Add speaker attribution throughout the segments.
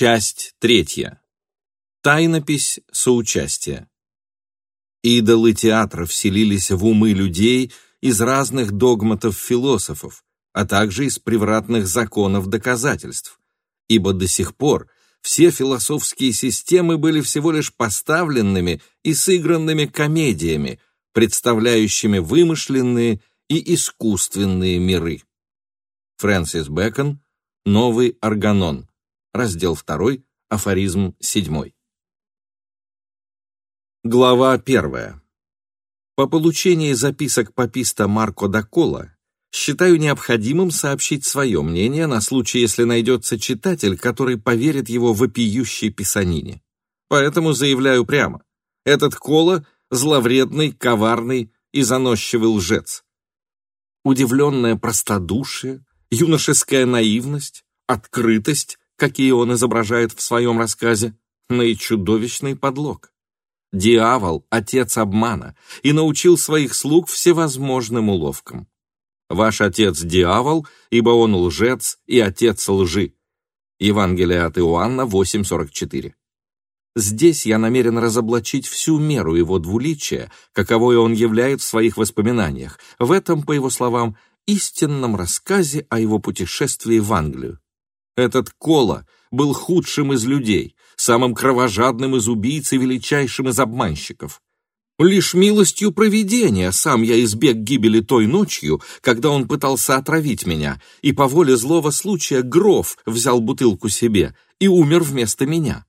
Speaker 1: Часть третья. Тайнопись соучастия. Идолы театра вселились в умы людей из разных догматов философов, а также из превратных законов доказательств, ибо до сих пор все философские системы были всего лишь поставленными и сыгранными комедиями, представляющими вымышленные и искусственные миры. Фрэнсис Бэкон, Новый органон, раздел 2, афоризм 7. Глава 1. По получении записок паписта Марко да Кола считаю необходимым сообщить свое мнение на случай, если найдется читатель, который поверит его вопиющей писанине. Поэтому заявляю прямо. Этот Кола — зловредный, коварный и заносчивый лжец. Удивленное простодушие, юношеская наивность, открытость, какие он изображает в своем рассказе, наичудовищный подлог. Дьявол — отец обмана и научил своих слуг всевозможным уловкам. Ваш отец — дьявол, ибо он лжец и отец лжи. Евангелие от Иоанна 8.44. Здесь я намерен разоблачить всю меру его двуличия, каковое он являет в своих воспоминаниях, в этом, по его словам, истинном рассказе о его путешествии в Англию. Этот Кола был худшим из людей, самым кровожадным из убийц и величайшим из обманщиков. Лишь милостью провидения сам я избег гибели той ночью, когда он пытался отравить меня, и по воле злого случая Гроф взял бутылку себе и умер вместо меня.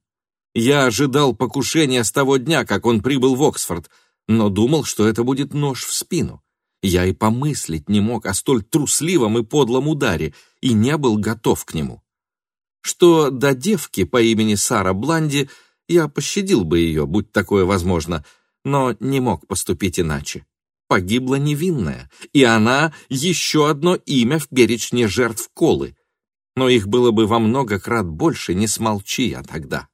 Speaker 1: Я ожидал покушения с того дня, как он прибыл в Оксфорд, но думал, что это будет нож в спину. Я и помыслить не мог о столь трусливом и подлом ударе, и не был готов к нему. Что до девки по имени Сара Бланди, я пощадил бы ее, будь такое возможно — но не мог поступить иначе. Погибла невинная, и она — еще одно имя в перечне жертв Колы. Но их было бы во много крат больше, не смолчи я тогда.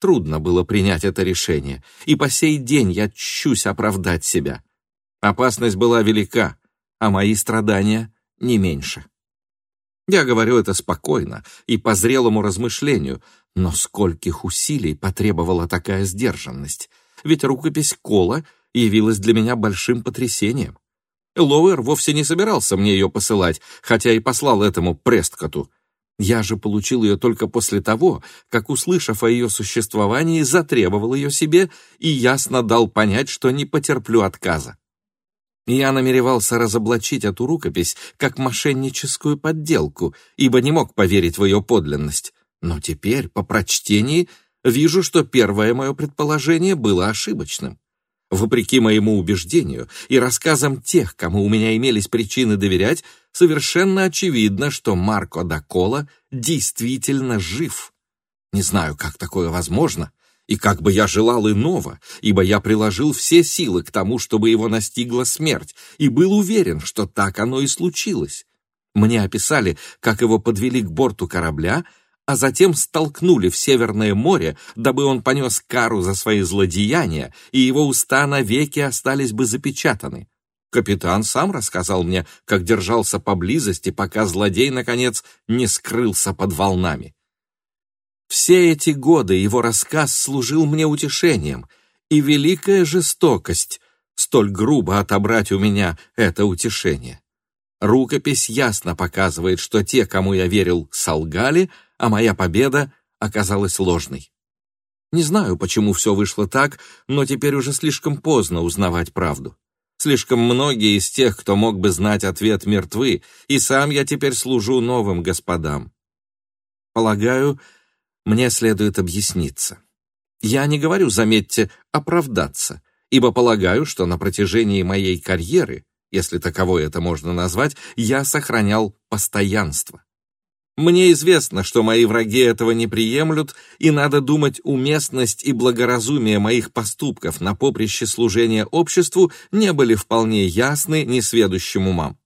Speaker 1: Трудно было принять это решение, и по сей день я чусь оправдать себя. Опасность была велика, а мои страдания не меньше. Я говорю это спокойно и по зрелому размышлению, но скольких усилий потребовала такая сдержанность ведь рукопись Кола явилась для меня большим потрясением. Лоуэр вовсе не собирался мне ее посылать, хотя и послал этому Престкоту. Я же получил ее только после того, как, услышав о ее существовании, затребовал ее себе и ясно дал понять, что не потерплю отказа. Я намеревался разоблачить эту рукопись как мошенническую подделку, ибо не мог поверить в ее подлинность. Но теперь, по прочтении, вижу, что первое мое предположение было ошибочным. Вопреки моему убеждению и рассказам тех, кому у меня имелись причины доверять, совершенно очевидно, что Марко да Кола действительно жив. Не знаю, как такое возможно, и как бы я желал иного, ибо я приложил все силы к тому, чтобы его настигла смерть, и был уверен, что так оно и случилось. Мне описали, как его подвели к борту корабля, а затем столкнули в Северное море, дабы он понес кару за свои злодеяния, и его уста навеки остались бы запечатаны. Капитан сам рассказал мне, как держался поблизости, пока злодей, наконец, не скрылся под волнами. Все эти годы его рассказ служил мне утешением, и великая жестокость столь грубо отобрать у меня это утешение. Рукопись ясно показывает, что те, кому я верил, солгали, а моя победа оказалась ложной. Не знаю, почему все вышло так, но теперь уже слишком поздно узнавать правду. Слишком многие из тех, кто мог бы знать ответ, мертвы, и сам я теперь служу новым господам. Полагаю, мне следует объясниться. Я не говорю, заметьте, оправдаться, ибо полагаю, что на протяжении моей карьеры, если таковой это можно назвать, я сохранял постоянство. Мне известно, что мои враги этого не приемлют, и надо думать, уместность и благоразумие моих поступков на поприще служения обществу не были вполне ясны несведущим умам.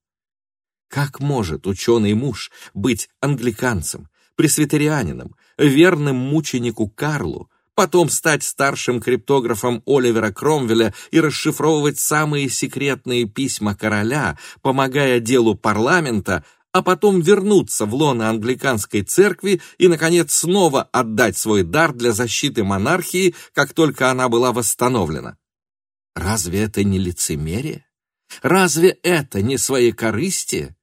Speaker 1: Как может ученый муж быть англиканцем, пресвитерианином, верным мученику Карлу, потом стать старшим криптографом Оливера Кромвеля и расшифровывать самые секретные письма короля, помогая делу парламента, а потом вернуться в лоно англиканской церкви и, наконец, снова отдать свой дар для защиты монархии, как только она была восстановлена. Разве это не лицемерие? Разве это не своекорыстие?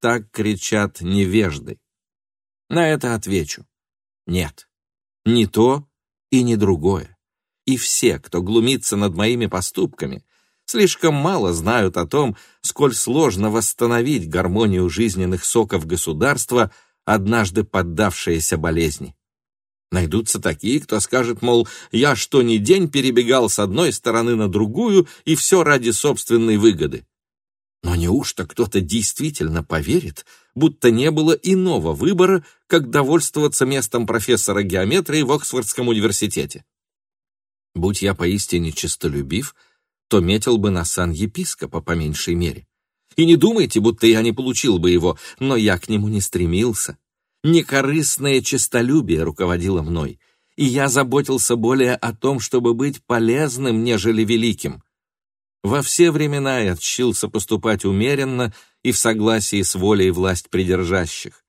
Speaker 1: Так кричат невежды. На это отвечу. Нет, не то и не другое. И все, кто глумится над моими поступками, слишком мало знают о том, сколь сложно восстановить гармонию жизненных соков государства, однажды поддавшееся болезни. Найдутся такие, кто скажет, мол, я что ни день перебегал с одной стороны на другую, и все ради собственной выгоды. Но неужто кто-то действительно поверит, будто не было иного выбора, как довольствоваться местом профессора геометрии в Оксфордском университете? Будь я поистине честолюбив, то метил бы на сан епископа по меньшей мере. И не думайте, будто я не получил бы его, но я к нему не стремился. Некорыстное честолюбие руководило мной, и я заботился более о том, чтобы быть полезным, нежели великим. Во все времена я тщился поступать умеренно и в согласии с волей власть придержащих.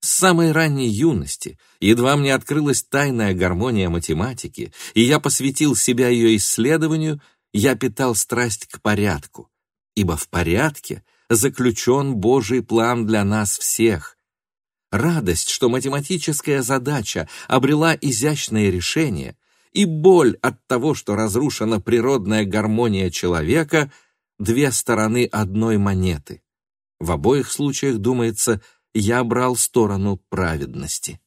Speaker 1: С самой ранней юности, едва мне открылась тайная гармония математики, и я посвятил себя ее исследованию, я питал страсть к порядку, ибо в порядке заключен Божий план для нас всех. Радость, что математическая задача обрела изящное решение, и боль от того, что разрушена природная гармония человека, две стороны одной монеты. В обоих случаях, думается, я брал сторону праведности.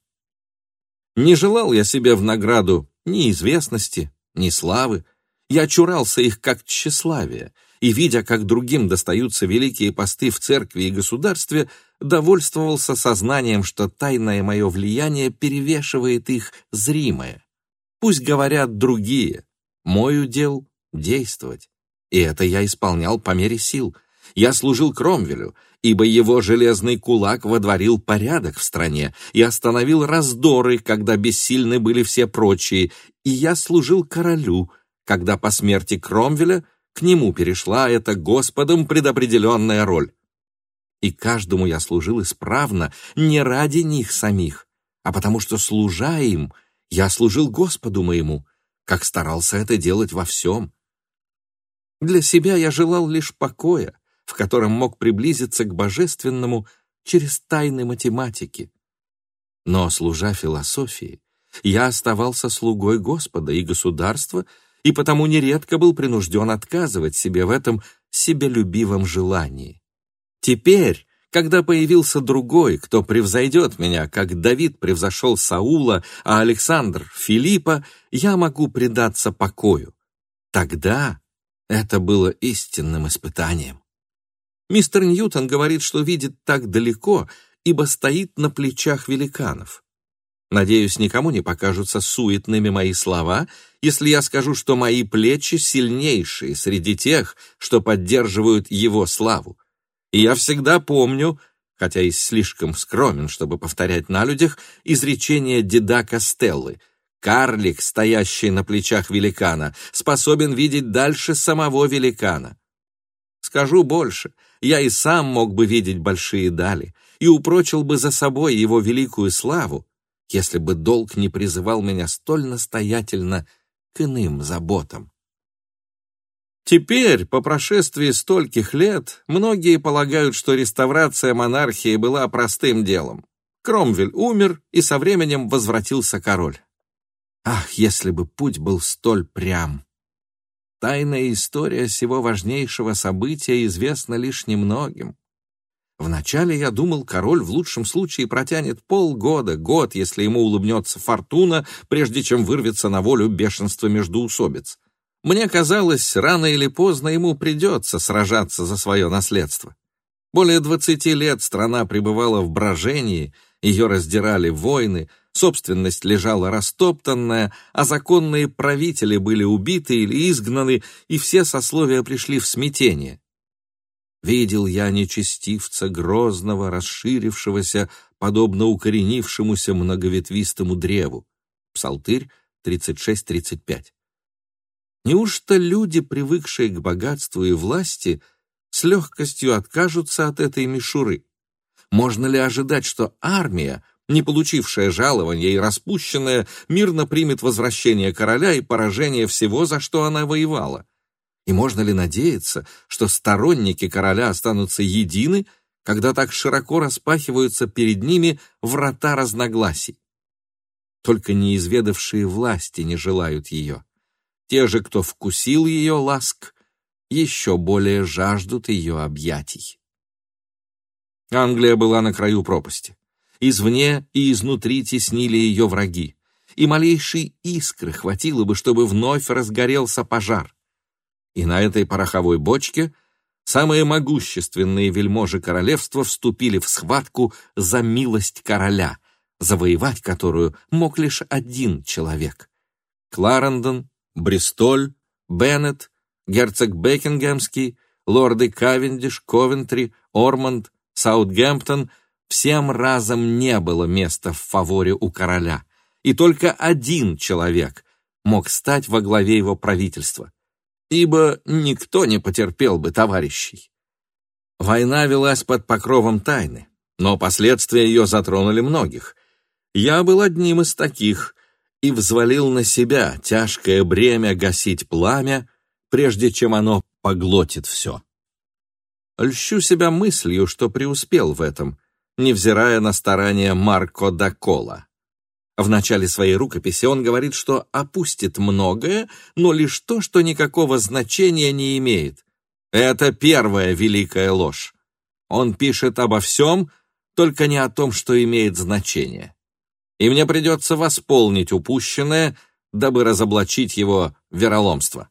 Speaker 1: Не желал я себе в награду ни известности, ни славы, я чурался их как тщеславие, и, видя, как другим достаются великие посты в церкви и государстве, довольствовался сознанием, что тайное мое влияние перевешивает их зримое. Пусть говорят другие, мой удел — действовать. И это я исполнял по мере сил. Я служил Кромвелю, ибо его железный кулак водворил порядок в стране и остановил раздоры, когда бессильны были все прочие, и я служил королю — когда по смерти Кромвеля к нему перешла эта Господом предопределенная роль. И каждому я служил исправно не ради них самих, а потому что, служа им, я служил Господу моему, как старался это делать во всем. Для себя я желал лишь покоя, в котором мог приблизиться к божественному через тайны математики. Но, служа философии, я оставался слугой Господа и государства и потому нередко был принужден отказывать себе в этом себелюбивом желании. Теперь, когда появился другой, кто превзойдет меня, как Давид превзошел Саула, а Александр — Филиппа, я могу предаться покою. Тогда это было истинным испытанием. Мистер Ньютон говорит, что видит так далеко, ибо стоит на плечах великанов. Надеюсь, никому не покажутся суетными мои слова, если я скажу, что мои плечи сильнейшие среди тех, что поддерживают его славу. И я всегда помню, хотя и слишком скромен, чтобы повторять на людях, изречение деда Костеллы. Карлик, стоящий на плечах великана, способен видеть дальше самого великана. Скажу больше, я и сам мог бы видеть большие дали и упрочил бы за собой его великую славу, если бы долг не призывал меня столь настоятельно к иным заботам. Теперь, по прошествии стольких лет, многие полагают, что реставрация монархии была простым делом. Кромвель умер, и со временем возвратился король. Ах, если бы путь был столь прям! Тайная история всего важнейшего события известна лишь немногим. Вначале я думал, король в лучшем случае протянет полгода, год, если ему улыбнется фортуна, прежде чем вырвется на волю бешенство междоусобиц. Мне казалось, рано или поздно ему придется сражаться за свое наследство. Более двадцати лет страна пребывала в брожении, ее раздирали войны, собственность лежала растоптанная, а законные правители были убиты или изгнаны, и все сословия пришли в смятение. Видел я нечестивца грозного, расширившегося, подобно укоренившемуся многоветвистому древу. Псалтырь 36-35. Неужто люди, привыкшие к богатству и власти, с легкостью откажутся от этой мишуры? Можно ли ожидать, что армия, не получившая жалования и распущенная, мирно примет возвращение короля и поражение всего, за что она воевала? И можно ли надеяться, что сторонники короля останутся едины, когда так широко распахиваются перед ними врата разногласий? Только неизведавшие власти не желают ее. Те же, кто вкусил ее ласк, еще более жаждут ее объятий. Англия была на краю пропасти. Извне и изнутри теснили ее враги, и малейшей искры хватило бы, чтобы вновь разгорелся пожар. И на этой пороховой бочке самые могущественные вельможи королевства вступили в схватку за милость короля, завоевать которую мог лишь один человек. Кларендон, Бристоль, Беннет, герцог Бекингемский, лорды Кавендиш, Ковентри, Ормонд, Саутгемптон — всем разом не было места в фаворе у короля, и только один человек мог стать во главе его правительства, ибо никто не потерпел бы товарищей. Война велась под покровом тайны, но последствия ее затронули многих. Я был одним из таких и взвалил на себя тяжкое бремя гасить пламя, прежде чем оно поглотит все. Льщу себя мыслью, что преуспел в этом, невзирая на старания Марко да Кола. В начале своей рукописи он говорит, что опустит многое, но лишь то, что никакого значения не имеет. Это первая великая ложь. Он пишет обо всем, только не о том, что имеет значение. И мне придется восполнить упущенное, дабы разоблачить его вероломство.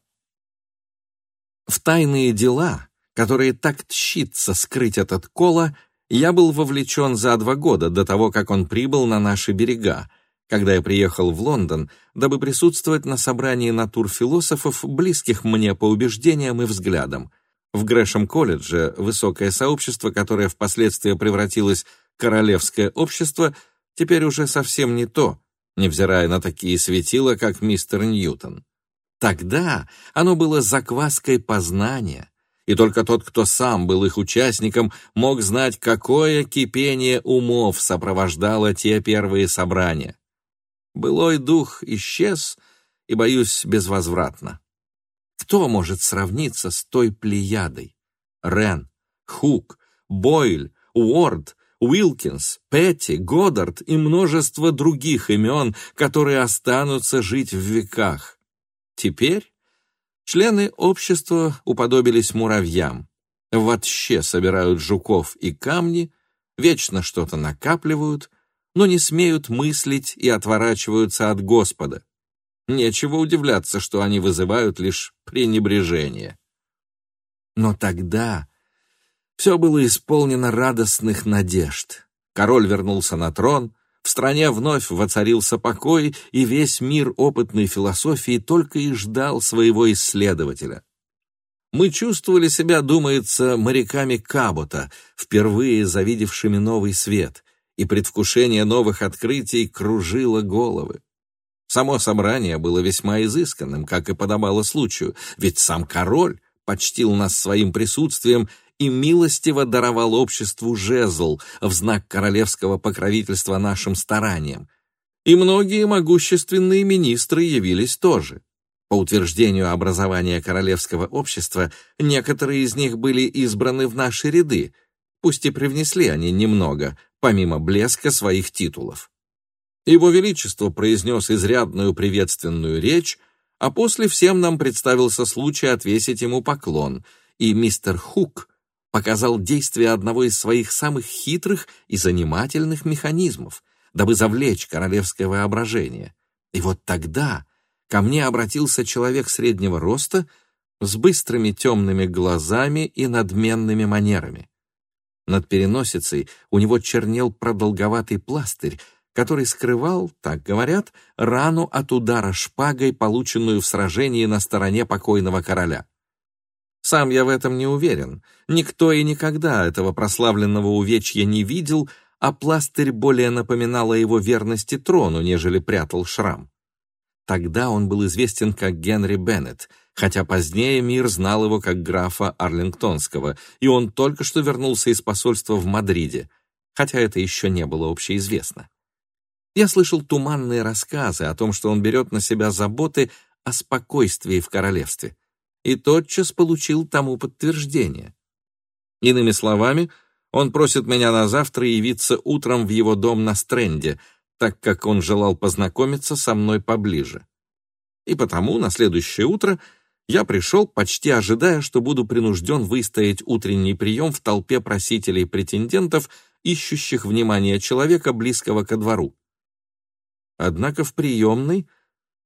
Speaker 1: В тайные дела, которые так тщится скрыть этот Кола, я был вовлечен за два года до того, как он прибыл на наши берега, когда я приехал в Лондон, дабы присутствовать на собрании натурфилософов, близких мне по убеждениям и взглядам. В Грэшем-колледже высокое сообщество, которое впоследствии превратилось в королевское общество, теперь уже совсем не то, невзирая на такие светила, как мистер Ньютон. Тогда оно было закваской познания, и только тот, кто сам был их участником, мог знать, какое кипение умов сопровождало те первые собрания. Былой дух исчез, и, боюсь, безвозвратно. Кто может сравниться с той плеядой? Рен, Хук, Бойль, Уорд, Уилкинс, Петти, Годдард и множество других имен, которые останутся жить в веках. Теперь Члены общества уподобились муравьям. Вообще собирают жуков и камни, вечно что-то накапливают, но не смеют мыслить и отворачиваются от Господа. Нечего удивляться, что они вызывают лишь пренебрежение. Но тогда все было исполнено радостных надежд. Король вернулся на трон, в стране вновь воцарился покой, и весь мир опытной философии только и ждал своего исследователя. Мы чувствовали себя, думается, моряками Кабота, впервые завидевшими новый свет, и предвкушение новых открытий кружило головы. Само собрание было весьма изысканным, как и подобало случаю, ведь сам король почтил нас своим присутствием и милостиво даровал обществу жезл в знак королевского покровительства нашим стараниям. И многие могущественные министры явились тоже. По утверждению образования королевского общества, некоторые из них были избраны в наши ряды, пусть и привнесли они немного, помимо блеска своих титулов. Его Величество произнес изрядную приветственную речь, а после всем нам представился случай отвесить ему поклон, и мистер Хук показал действие одного из своих самых хитрых и занимательных механизмов, дабы завлечь королевское воображение. И вот тогда ко мне обратился человек среднего роста с быстрыми темными глазами и надменными манерами. Над переносицей у него чернел продолговатый пластырь, который скрывал, так говорят, рану от удара шпагой, полученную в сражении на стороне покойного короля. Сам я в этом не уверен. Никто и никогда этого прославленного увечья не видел, а пластырь более напоминал о его верности трону, нежели прятал шрам. Тогда он был известен как Генри Беннет, хотя позднее мир знал его как графа Арлингтонского, и он только что вернулся из посольства в Мадриде. хотя это еще не было общеизвестно. Я слышал туманные рассказы о том, что он берет на себя заботы о спокойствии в королевстве, и тотчас получил тому подтверждение. Иными словами, он просит меня на завтра явиться утром в его дом на Стренде, так как он желал познакомиться со мной поближе. И потому на следующее утро я пришел, почти ожидая, что буду принужден выстоять утренний прием в толпе просителей-претендентов, ищущих внимания человека, близкого ко двору. Однако в приемной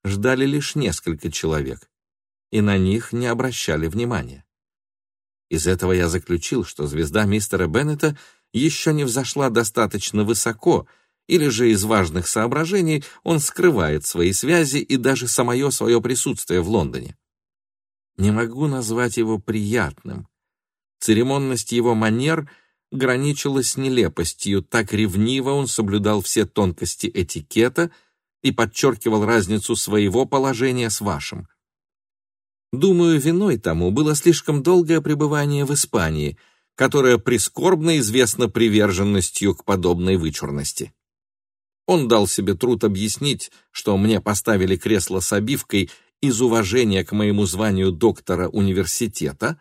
Speaker 1: ждали лишь несколько человек, и на них не обращали внимания. Из этого я заключил, что звезда мистера Беннета еще не взошла достаточно высоко, или же из важных соображений он скрывает свои связи и даже самое свое присутствие в Лондоне. Не могу назвать его приятным. Церемонность его манер граничила с нелепостью, так ревниво он соблюдал все тонкости этикета и подчеркивал разницу своего положения с вашим. Думаю, виной тому было слишком долгое пребывание в Испании, которое прискорбно известно приверженностью к подобной вычурности. Он дал себе труд объяснить, что мне поставили кресло с обивкой из уважения к моему званию доктора университета.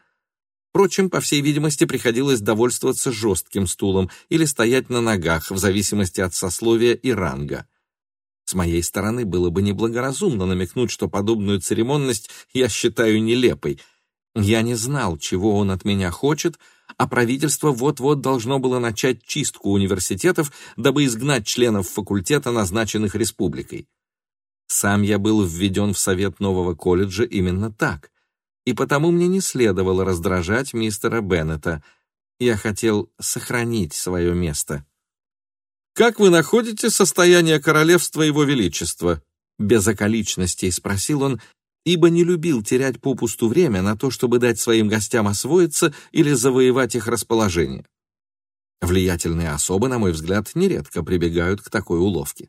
Speaker 1: Впрочем, по всей видимости, приходилось довольствоваться жестким стулом или стоять на ногах, в зависимости от сословия и ранга. С моей стороны было бы неблагоразумно намекнуть, что подобную церемонность я считаю нелепой. Я не знал, чего он от меня хочет, а правительство вот-вот должно было начать чистку университетов, дабы изгнать членов факультета, назначенных республикой. Сам я был введен в совет нового колледжа именно так, и потому мне не следовало раздражать мистера Беннета. Я хотел сохранить свое место. «Как вы находите состояние королевства Его Величества?» Без околичностей спросил он, ибо не любил терять попусту время на то, чтобы дать своим гостям освоиться или завоевать их расположение. Влиятельные особы, на мой взгляд, нередко прибегают к такой уловке.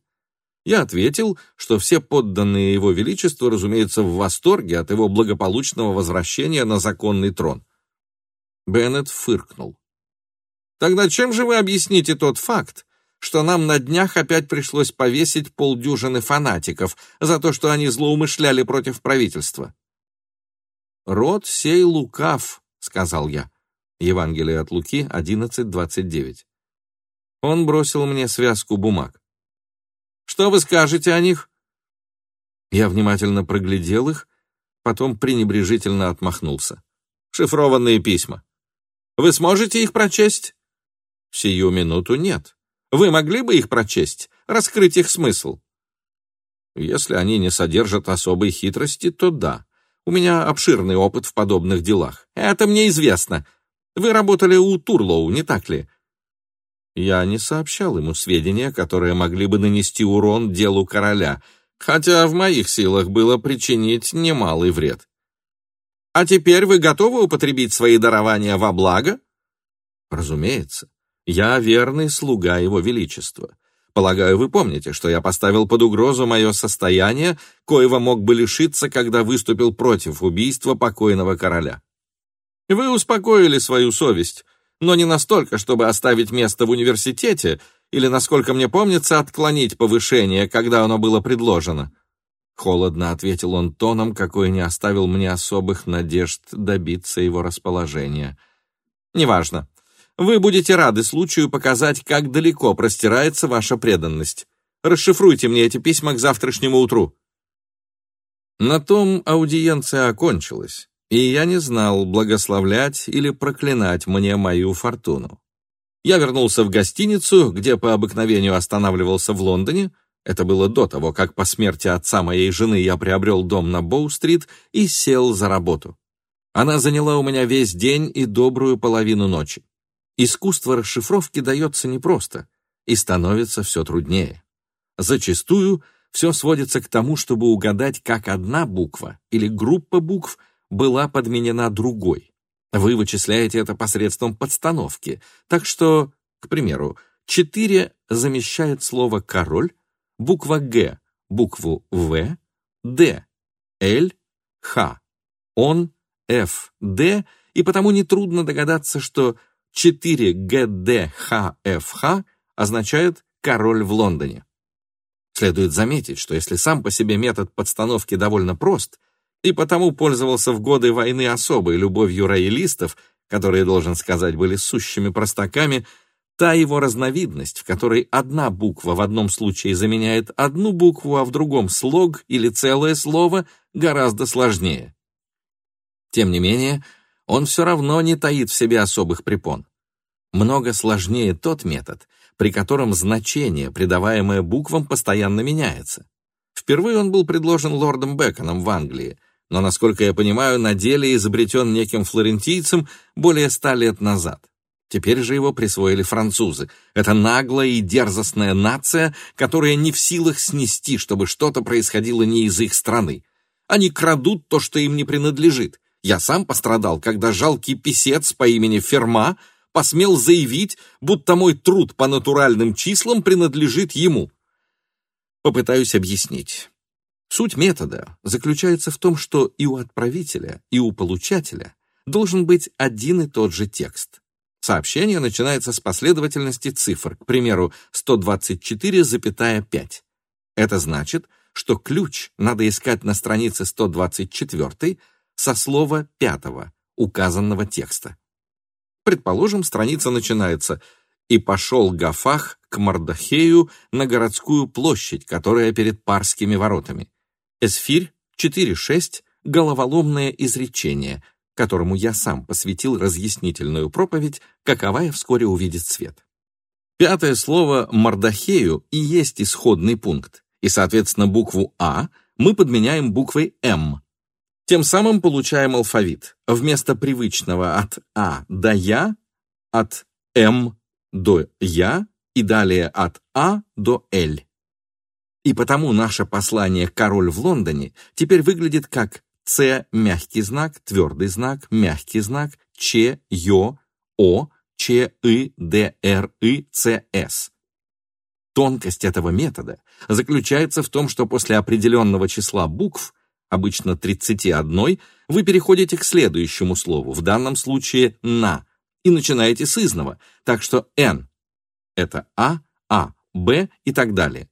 Speaker 1: Я ответил, что все подданные Его Величеству, разумеется, в восторге от его благополучного возвращения на законный трон. Беннет фыркнул. «Тогда чем же вы объясните тот факт, что нам на днях опять пришлось повесить полдюжины фанатиков за то, что они злоумышляли против правительства. «Род сей лукав», — сказал я. Евангелие от Луки 11.29. Он бросил мне связку бумаг. «Что вы скажете о них?» Я внимательно проглядел их, потом пренебрежительно отмахнулся. «Шифрованные письма. Вы сможете их прочесть?» «Сию минуту нет», вы могли бы их прочесть, раскрыть их смысл? Если они не содержат особой хитрости, то да. У меня обширный опыт в подобных делах. Это мне известно. Вы работали у Турлоу, не так ли? Я не сообщал ему сведения, которые могли бы нанести урон делу короля, хотя в моих силах было причинить немалый вред. А теперь вы готовы употребить свои дарования во благо? Разумеется. Я верный слуга Его Величества. Полагаю, вы помните, что я поставил под угрозу мое состояние, коего мог бы лишиться, когда выступил против убийства покойного короля. Вы успокоили свою совесть, но не настолько, чтобы оставить место в университете или, насколько мне помнится, отклонить повышение, когда оно было предложено. Холодно ответил он тоном, какой не оставил мне особых надежд добиться его расположения. «Неважно. Вы будете рады случаю показать, как далеко простирается ваша преданность. Расшифруйте мне эти письма к завтрашнему утру». На том аудиенция окончилась, и я не знал, благословлять или проклинать мне мою фортуну. Я вернулся в гостиницу, где по обыкновению останавливался в Лондоне. Это было до того, как по смерти отца моей жены я приобрел дом на Боу-стрит и сел за работу. Она заняла у меня весь день и добрую половину ночи. Искусство расшифровки дается непросто и становится все труднее. Зачастую все сводится к тому, чтобы угадать, как одна буква или группа букв была подменена другой. Вы вычисляете это посредством подстановки, так что, к примеру, 4 замещает слово «король», буква «Г» — букву «В», «Д» — «Л», «Х», «Он», «Ф», «Д», и потому нетрудно догадаться, что 4GDHFH означает «король в Лондоне». Следует заметить, что если сам по себе метод подстановки довольно прост и потому пользовался в годы войны особой любовью роялистов, которые, должен сказать, были сущими простаками, та его разновидность, в которой одна буква в одном случае заменяет одну букву, а в другом слог или целое слово, гораздо сложнее. Тем не менее, он все равно не таит в себе особых препон. Много сложнее тот метод, при котором значение, придаваемое буквам, постоянно меняется. Впервые он был предложен лордом Беконом в Англии, но, насколько я понимаю, на деле изобретен неким флорентийцем более ста лет назад. Теперь же его присвоили французы. Это наглая и дерзостная нация, которая не в силах снести, чтобы что-то происходило не из их страны. Они крадут то, что им не принадлежит. Я сам пострадал, когда жалкий писец по имени Ферма посмел заявить, будто мой труд по натуральным числам принадлежит ему. Попытаюсь объяснить. Суть метода заключается в том, что и у отправителя, и у получателя должен быть один и тот же текст. Сообщение начинается с последовательности цифр, к примеру, 124,5. Это значит, что ключ надо искать на странице 124 со слова пятого указанного текста. Предположим, страница начинается «И пошел Гафах к Мардахею на городскую площадь, которая перед Парскими воротами». Эсфирь 4.6 — головоломное изречение, которому я сам посвятил разъяснительную проповедь, каковая вскоре увидит свет. Пятое слово «Мардахею» и есть исходный пункт, и, соответственно, букву «А» мы подменяем буквой «М», тем самым получаем алфавит. Вместо привычного от А до Я, от М до Я и далее от А до Л. И потому наше послание «Король в Лондоне» теперь выглядит как С мягкий знак, твердый знак, мягкий знак, Ч, Ё, О, Ч, И, Д, Р, И, Ц, С. Тонкость этого метода заключается в том, что после определенного числа букв обычно 31, вы переходите к следующему слову, в данном случае «на», и начинаете с изного, так что «н» — это «а», «а», «б» и так далее.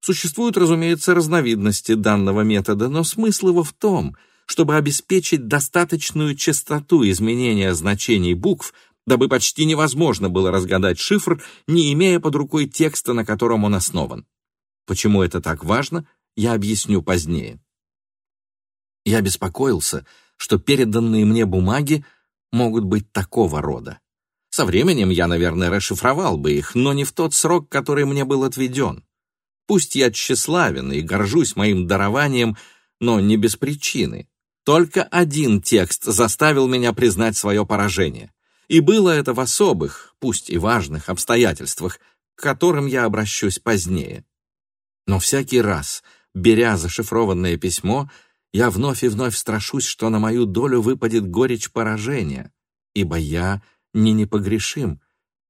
Speaker 1: Существуют, разумеется, разновидности данного метода, но смысл его в том, чтобы обеспечить достаточную частоту изменения значений букв, дабы почти невозможно было разгадать шифр, не имея под рукой текста, на котором он основан. Почему это так важно, я объясню позднее. Я беспокоился, что переданные мне бумаги могут быть такого рода. Со временем я, наверное, расшифровал бы их, но не в тот срок, который мне был отведен. Пусть я тщеславен и горжусь моим дарованием, но не без причины. Только один текст заставил меня признать свое поражение. И было это в особых, пусть и важных, обстоятельствах, к которым я обращусь позднее. Но всякий раз, беря зашифрованное письмо, я вновь и вновь страшусь, что на мою долю выпадет горечь поражения, ибо я не непогрешим,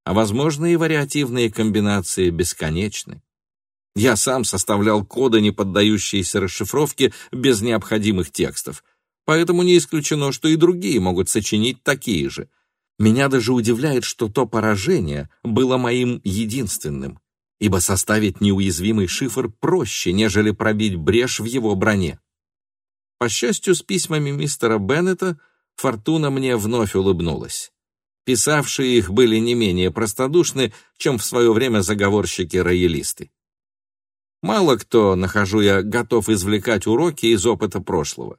Speaker 1: а возможные вариативные комбинации бесконечны. Я сам составлял коды, не поддающиеся расшифровке без необходимых текстов, поэтому не исключено, что и другие могут сочинить такие же. Меня даже удивляет, что то поражение было моим единственным, ибо составить неуязвимый шифр проще, нежели пробить брешь в его броне. По счастью, с письмами мистера Беннета фортуна мне вновь улыбнулась. Писавшие их были не менее простодушны, чем в свое время заговорщики-роялисты. Мало кто, нахожу я, готов извлекать уроки из опыта прошлого.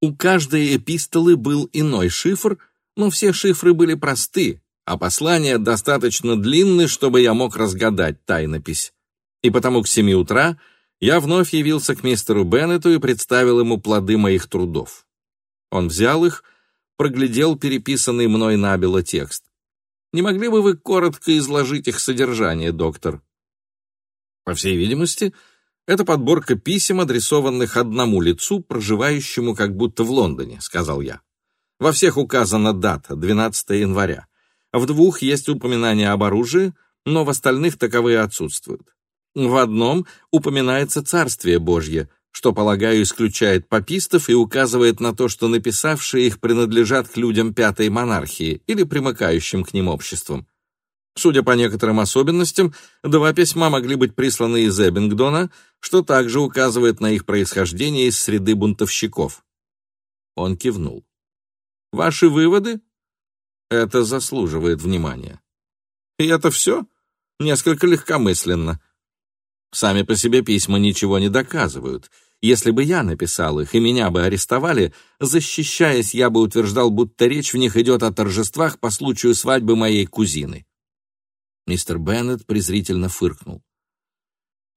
Speaker 1: У каждой эпистолы был иной шифр, но все шифры были просты, а послания достаточно длинны, чтобы я мог разгадать тайнопись. И потому к семи утра я вновь явился к мистеру Беннету и представил ему плоды моих трудов. Он взял их, проглядел переписанный мной набело текст. «Не могли бы вы коротко изложить их содержание, доктор?» По всей видимости, это подборка писем, адресованных одному лицу, проживающему как будто в Лондоне, сказал я. Во всех указана дата, 12 января. В двух есть упоминание об оружии, но в остальных таковые отсутствуют. В одном упоминается Царствие Божье, что, полагаю, исключает папистов и указывает на то, что написавшие их принадлежат к людям пятой монархии или примыкающим к ним обществам. Судя по некоторым особенностям, два письма могли быть присланы из Эббингдона, что также указывает на их происхождение из среды бунтовщиков. Он кивнул. «Ваши выводы?» «Это заслуживает внимания». «И это все?» «Несколько легкомысленно». Сами по себе письма ничего не доказывают. Если бы я написал их и меня бы арестовали, защищаясь, я бы утверждал, будто речь в них идет о торжествах по случаю свадьбы моей кузины. Мистер Беннет презрительно фыркнул.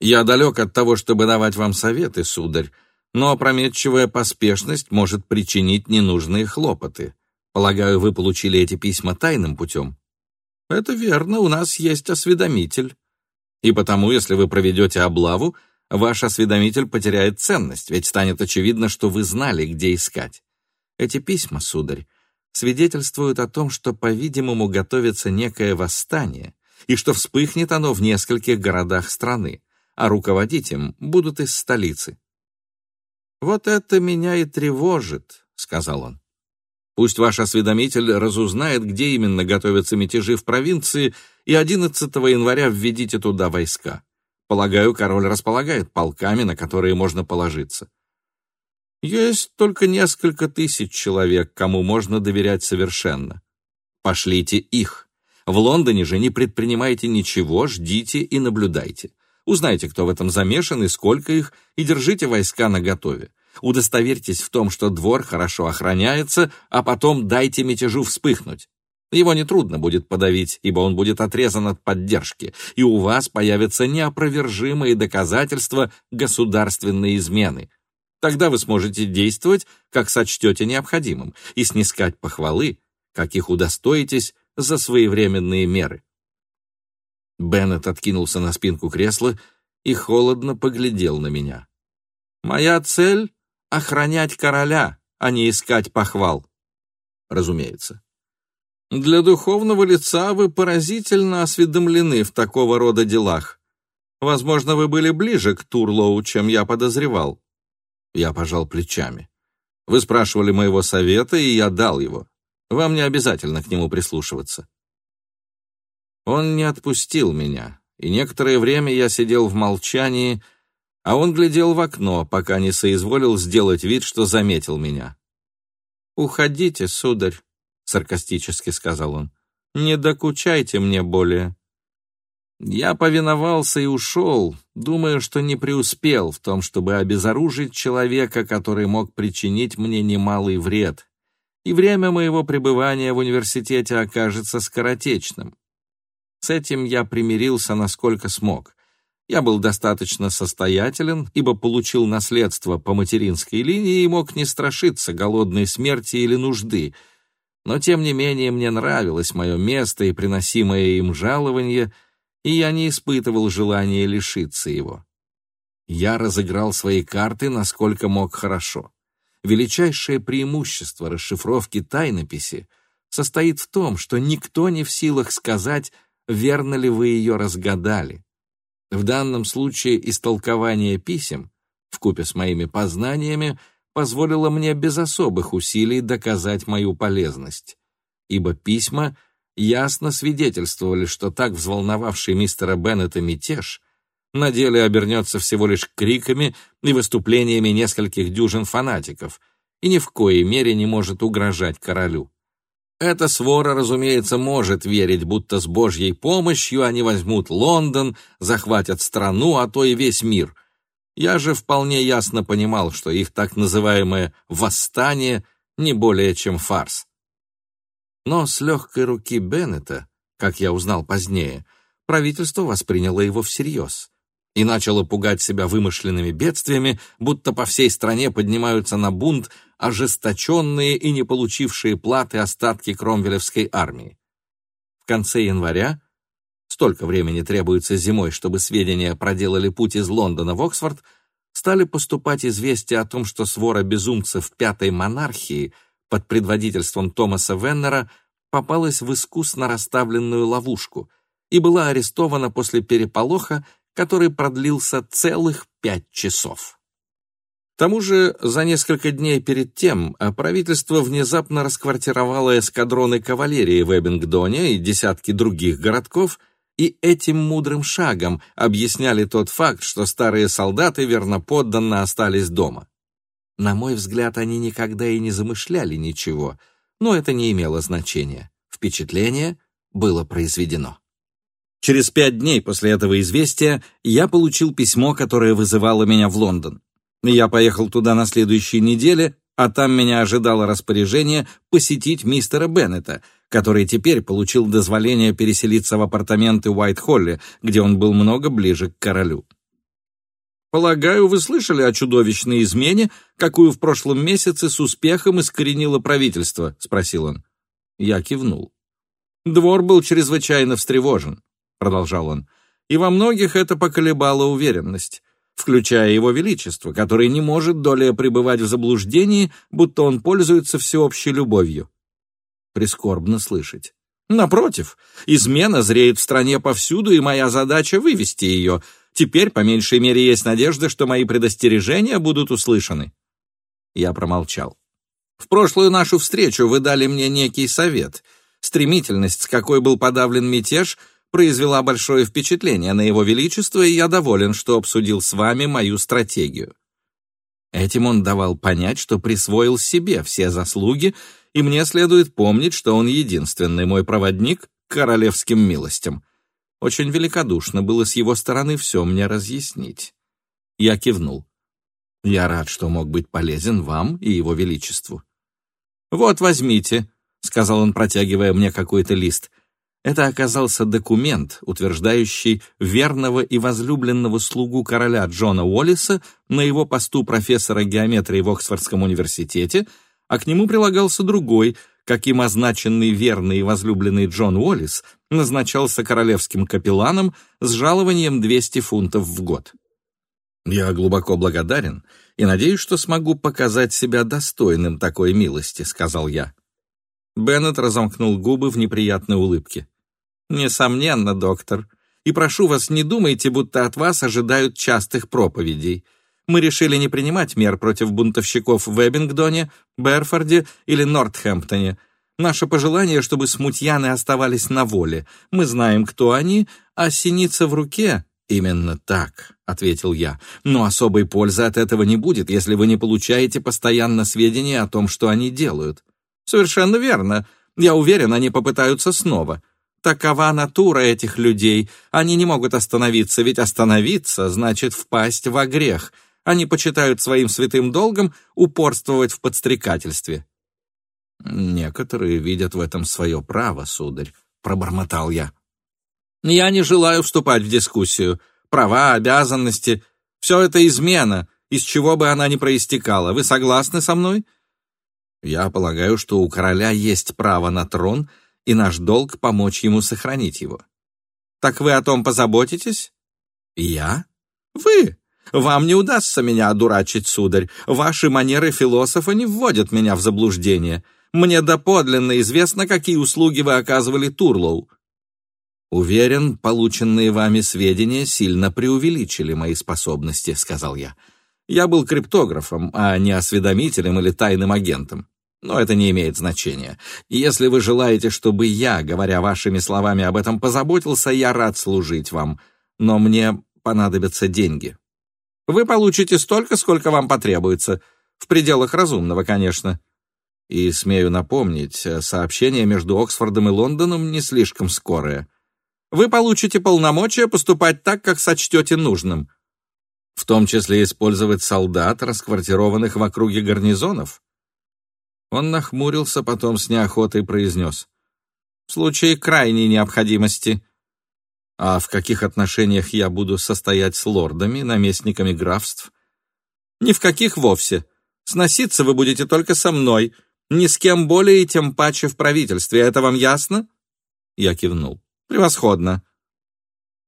Speaker 1: «Я далек от того, чтобы давать вам советы, сударь, но опрометчивая поспешность может причинить ненужные хлопоты. Полагаю, вы получили эти письма тайным путем?» «Это верно, у нас есть осведомитель. И потому, если вы проведете облаву, ваш осведомитель потеряет ценность, ведь станет очевидно, что вы знали, где искать. Эти письма, сударь, свидетельствуют о том, что, по-видимому, готовится некое восстание, и что вспыхнет оно в нескольких городах страны, а руководить им будут из столицы. «Вот это меня и тревожит», — сказал он. «Пусть ваш осведомитель разузнает, где именно готовятся мятежи в провинции, и 11 января введите туда войска. Полагаю, король располагает полками, на которые можно положиться». «Есть только несколько тысяч человек, кому можно доверять совершенно. Пошлите их». В Лондоне же не предпринимайте ничего, ждите и наблюдайте. Узнайте, кто в этом замешан и сколько их, и держите войска наготове. Удостоверьтесь в том, что двор хорошо охраняется, а потом дайте мятежу вспыхнуть. Его нетрудно будет подавить, ибо он будет отрезан от поддержки, и у вас появятся неопровержимые доказательства государственной измены. Тогда вы сможете действовать, как сочтете необходимым, и снискать похвалы, каких удостоитесь за своевременные меры. Беннет откинулся на спинку кресла и холодно поглядел на меня. «Моя цель — охранять короля, а не искать похвал». «Разумеется». «Для духовного лица вы поразительно осведомлены в такого рода делах. Возможно, вы были ближе к Турлоу, чем я подозревал». Я пожал плечами. «Вы спрашивали моего совета, и я дал его. Вам не обязательно к нему прислушиваться. Он не отпустил меня, и некоторое время я сидел в молчании, а он глядел в окно, пока не соизволил сделать вид, что заметил меня. «Уходите, сударь», — саркастически сказал он. «Не докучайте мне более». Я повиновался и ушел, думая, что не преуспел в том, чтобы обезоружить человека, который мог причинить мне немалый вред и время моего пребывания в университете окажется скоротечным. С этим я примирился насколько смог. Я был достаточно состоятелен, ибо получил наследство по материнской линии и мог не страшиться голодной смерти или нужды, но тем не менее мне нравилось мое место и приносимое им жалование, и я не испытывал желания лишиться его. Я разыграл свои карты насколько мог хорошо. Величайшее преимущество расшифровки тайнописи состоит в том, что никто не в силах сказать, верно ли вы ее разгадали. В данном случае истолкование писем, вкупе с моими познаниями, позволило мне без особых усилий доказать мою полезность, ибо письма ясно свидетельствовали, что так взволновавший мистера Беннета мятеж на деле обернется всего лишь криками и выступлениями нескольких дюжин фанатиков и ни в коей мере не может угрожать королю. Эта свора, разумеется, может верить, будто с Божьей помощью они возьмут Лондон, захватят страну, а то и весь мир. Я же вполне ясно понимал, что их так называемое «восстание» не более чем фарс. Но с легкой руки Беннета, как я узнал позднее, правительство восприняло его всерьез и начало пугать себя вымышленными бедствиями, будто по всей стране поднимаются на бунт ожесточенные и не получившие платы остатки кромвелевской армии. В конце января, столько времени требуется зимой, чтобы сведения проделали путь из Лондона в Оксфорд, стали поступать известия о том, что свора безумцев Пятой монархии под предводительством Томаса Веннера попалась в искусно расставленную ловушку и была арестована после переполоха который продлился целых пять часов. тому же за несколько дней перед тем правительство внезапно расквартировало эскадроны кавалерии в Эббингдоне и десятки других городков, и этим мудрым шагом объясняли тот факт, что старые солдаты верноподданно остались дома. На мой взгляд, они никогда и не замышляли ничего, но это не имело значения. Впечатление было произведено. Через пять дней после этого известия я получил письмо, которое вызывало меня в Лондон. Я поехал туда на следующей неделе, а там меня ожидало распоряжение посетить мистера Беннета, который теперь получил дозволение переселиться в апартаменты Уайт-Холле, где он был много ближе к королю. «Полагаю, вы слышали о чудовищной измене, какую в прошлом месяце с успехом искоренило правительство?» — спросил он. Я кивнул. «Двор был чрезвычайно встревожен», — продолжал он, «и во многих это поколебало уверенность включая его величество, который не может долее пребывать в заблуждении, будто он пользуется всеобщей любовью. Прискорбно слышать. Напротив, измена зреет в стране повсюду, и моя задача — вывести ее. Теперь, по меньшей мере, есть надежда, что мои предостережения будут услышаны. Я промолчал. В прошлую нашу встречу вы дали мне некий совет. Стремительность, с какой был подавлен мятеж, произвела большое впечатление на его величество, и я доволен, что обсудил с вами мою стратегию». Этим он давал понять, что присвоил себе все заслуги, и мне следует помнить, что он единственный мой проводник к королевским милостям. Очень великодушно было с его стороны все мне разъяснить. Я кивнул. Я рад, что мог быть полезен вам и его величеству. «Вот, возьмите», — сказал он, протягивая мне какой-то лист. Это оказался документ, утверждающий верного и возлюбленного слугу короля Джона Уоллиса на его посту профессора геометрии в Оксфордском университете, а к нему прилагался другой, каким означенный верный и возлюбленный Джон Уоллис назначался королевским капелланом с жалованием 200 фунтов в год. Я глубоко благодарен и надеюсь, что смогу показать себя достойным такой милости, сказал я. Беннет разомкнул губы в неприятной улыбке. «Несомненно, доктор. И прошу вас, не думайте, будто от вас ожидают частых проповедей. Мы решили не принимать мер против бунтовщиков в Эббингдоне, Берфорде или Нортхэмптоне. Наше пожелание, чтобы смутьяны оставались на воле. Мы знаем, кто они, а синица в руке «Именно так», — ответил я. «Но особой пользы от этого не будет, если вы не получаете постоянно сведения о том, что они делают. Совершенно верно. Я уверен, они попытаются снова. Такова натура этих людей. Они не могут остановиться, ведь остановиться значит впасть во грех. Они почитают своим святым долгом упорствовать в подстрекательстве. Некоторые видят в этом свое право, сударь, пробормотал я. Я не желаю вступать в дискуссию. Права, обязанности — все это измена, из чего бы она ни проистекала. Вы согласны со мной? — я полагаю, что у короля есть право на трон, и наш долг помочь ему сохранить его. Так вы о том позаботитесь? Я? Вы? Вам не удастся меня одурачить, сударь. Ваши манеры философа не вводят меня в заблуждение. Мне доподлинно известно, какие услуги вы оказывали Турлоу. Уверен, полученные вами сведения сильно преувеличили мои способности, сказал я. Я был криптографом, а не осведомителем или тайным агентом. Но это не имеет значения. Если вы желаете, чтобы я, говоря вашими словами, об этом позаботился, я рад служить вам. Но мне понадобятся деньги. Вы получите столько, сколько вам потребуется. В пределах разумного, конечно. И, смею напомнить, сообщение между Оксфордом и Лондоном не слишком скорое. Вы получите полномочия поступать так, как сочтете нужным в том числе использовать солдат, расквартированных в округе гарнизонов? Он нахмурился, потом с неохотой произнес. В случае крайней необходимости. А в каких отношениях я буду состоять с лордами, наместниками графств? Ни в каких вовсе. Сноситься вы будете только со мной, ни с кем более и тем паче в правительстве. Это вам ясно? Я кивнул. Превосходно.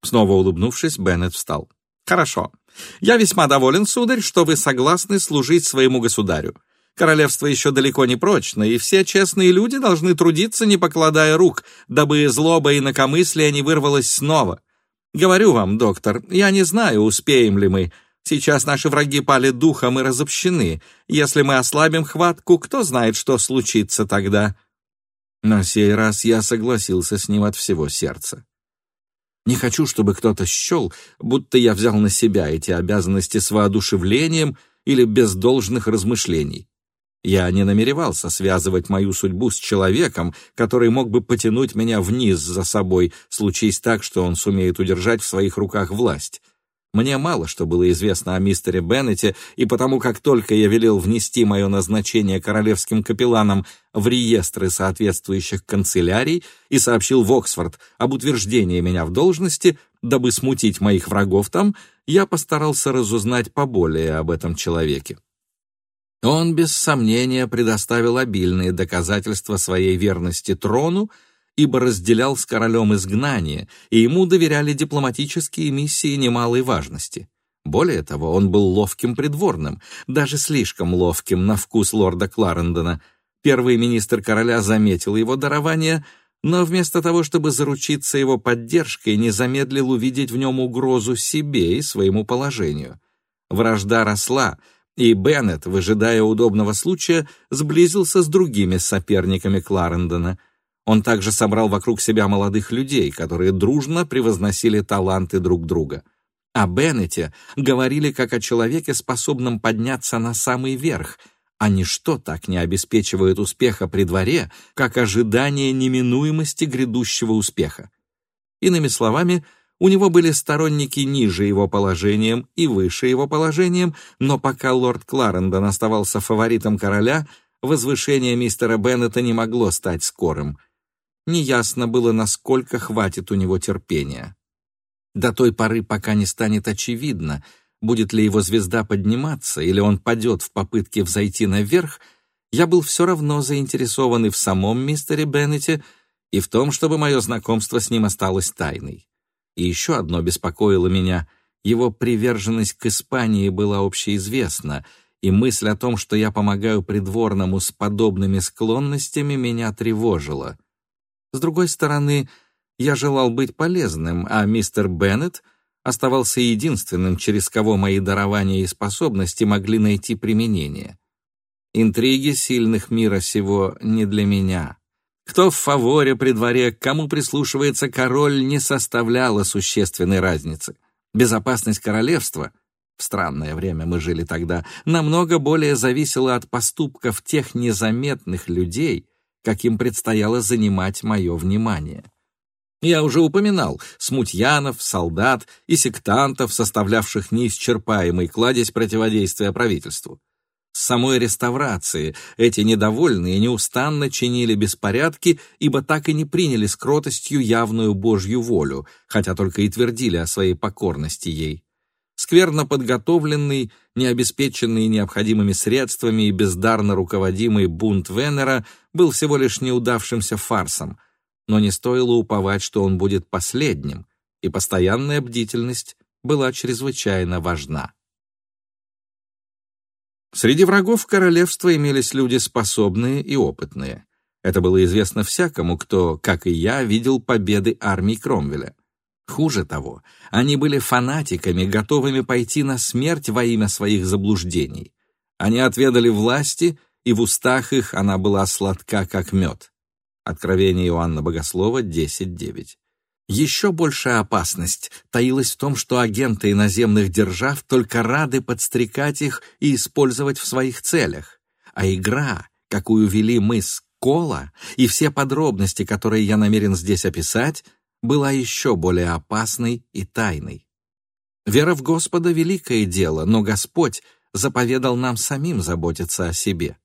Speaker 1: Снова улыбнувшись, Беннет встал. Хорошо. Я весьма доволен, сударь, что вы согласны служить своему государю. Королевство еще далеко не прочно, и все честные люди должны трудиться, не покладая рук, дабы злоба и инакомыслие не вырвалось снова. Говорю вам, доктор, я не знаю, успеем ли мы, Сейчас наши враги пали духом и разобщены. Если мы ослабим хватку, кто знает, что случится тогда?» На сей раз я согласился с ним от всего сердца. Не хочу, чтобы кто-то счел, будто я взял на себя эти обязанности с воодушевлением или без должных размышлений. Я не намеревался связывать мою судьбу с человеком, который мог бы потянуть меня вниз за собой, случись так, что он сумеет удержать в своих руках власть. Мне мало что было известно о мистере Беннете, и потому как только я велел внести мое назначение королевским капелланом в реестры соответствующих канцелярий и сообщил в Оксфорд об утверждении меня в должности, дабы смутить моих врагов там, я постарался разузнать поболее об этом человеке. Он, без сомнения, предоставил обильные доказательства своей верности трону ибо разделял с королем изгнание, и ему доверяли дипломатические миссии немалой важности. Более того, он был ловким придворным, даже слишком ловким на вкус лорда Кларендона. Первый министр короля заметил его дарование, но вместо того, чтобы заручиться его поддержкой, не замедлил увидеть в нем угрозу себе и своему положению. Вражда росла, и Беннет, выжидая удобного случая, сблизился с другими соперниками Кларендона — он также собрал вокруг себя молодых людей, которые дружно превозносили таланты друг друга. О Беннете говорили как о человеке, способном подняться на самый верх, а ничто так не обеспечивает успеха при дворе, как ожидание неминуемости грядущего успеха. Иными словами, у него были сторонники ниже его положением и выше его положением, но пока лорд Кларендон оставался фаворитом короля, возвышение мистера Беннета не могло стать скорым — неясно было, насколько хватит у него терпения. До той поры, пока не станет очевидно, будет ли его звезда подниматься или он падет в попытке взойти наверх, я был все равно заинтересован и в самом мистере Беннете, и в том, чтобы мое знакомство с ним осталось тайной. И еще одно беспокоило меня. Его приверженность к Испании была общеизвестна, и мысль о том, что я помогаю придворному с подобными склонностями, меня тревожила — с другой стороны, я желал быть полезным, а мистер Беннет оставался единственным, через кого мои дарования и способности могли найти применение. Интриги сильных мира сего не для меня. Кто в фаворе при дворе, к кому прислушивается король, не составляло существенной разницы. Безопасность королевства — в странное время мы жили тогда, намного более зависела от поступков тех незаметных людей, каким предстояло занимать мое внимание. Я уже упоминал смутьянов, солдат и сектантов, составлявших неисчерпаемый кладезь противодействия правительству. С самой реставрации эти недовольные неустанно чинили беспорядки, ибо так и не приняли с кротостью явную Божью волю, хотя только и твердили о своей покорности ей. Скверно подготовленный, необеспеченный необходимыми средствами и бездарно руководимый бунт Венера был всего лишь неудавшимся фарсом, но не стоило уповать, что он будет последним, и постоянная бдительность была чрезвычайно важна. Среди врагов королевства имелись люди способные и опытные. Это было известно всякому, кто, как и я, видел победы армии Кромвеля. Хуже того, они были фанатиками, готовыми пойти на смерть во имя своих заблуждений. Они отведали власти, и в устах их она была сладка, как мед. Откровение Иоанна Богослова 10.9. Еще большая опасность таилась в том, что агенты иноземных держав только рады подстрекать их и использовать в своих целях. А игра, какую вели мы с Кола, и все подробности, которые я намерен здесь описать, была еще более опасной и тайной. Вера в Господа — великое дело, но Господь заповедал нам самим заботиться о себе.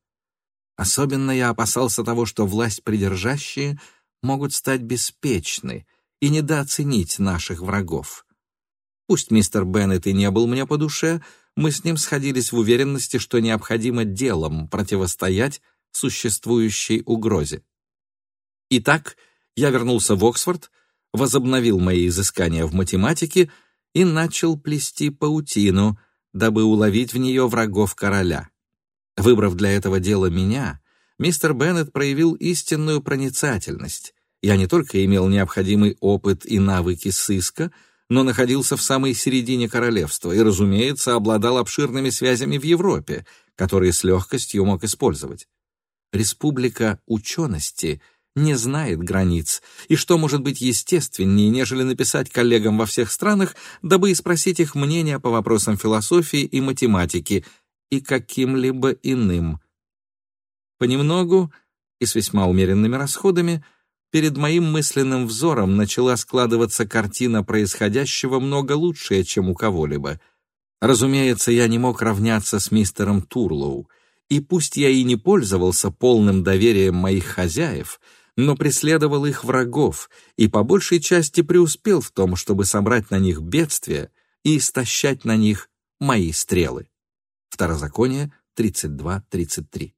Speaker 1: Особенно я опасался того, что власть придержащие могут стать беспечны и недооценить наших врагов. Пусть мистер Беннет и не был мне по душе, мы с ним сходились в уверенности, что необходимо делом противостоять существующей угрозе. Итак, я вернулся в Оксфорд, возобновил мои изыскания в математике и начал плести паутину, дабы уловить в нее врагов короля. Выбрав для этого дела меня, мистер Беннет проявил истинную проницательность. Я не только имел необходимый опыт и навыки сыска, но находился в самой середине королевства и, разумеется, обладал обширными связями в Европе, которые с легкостью мог использовать. Республика учености не знает границ, и что может быть естественнее, нежели написать коллегам во всех странах, дабы спросить их мнение по вопросам философии и математики и каким-либо иным. Понемногу и с весьма умеренными расходами – перед моим мысленным взором начала складываться картина происходящего много лучшая, чем у кого-либо. Разумеется, я не мог равняться с мистером Турлоу, и пусть я и не пользовался полным доверием моих хозяев, но преследовал их врагов и по большей части преуспел в том, чтобы собрать на них бедствия и истощать на них мои стрелы. Второзаконие 32-33.